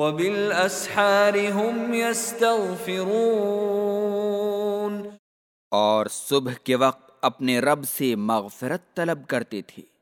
وبالاسحار هم يستغفرون۔ اور صبح کے وقت اپنے رب سے مغفرت طلب کرتے تھے۔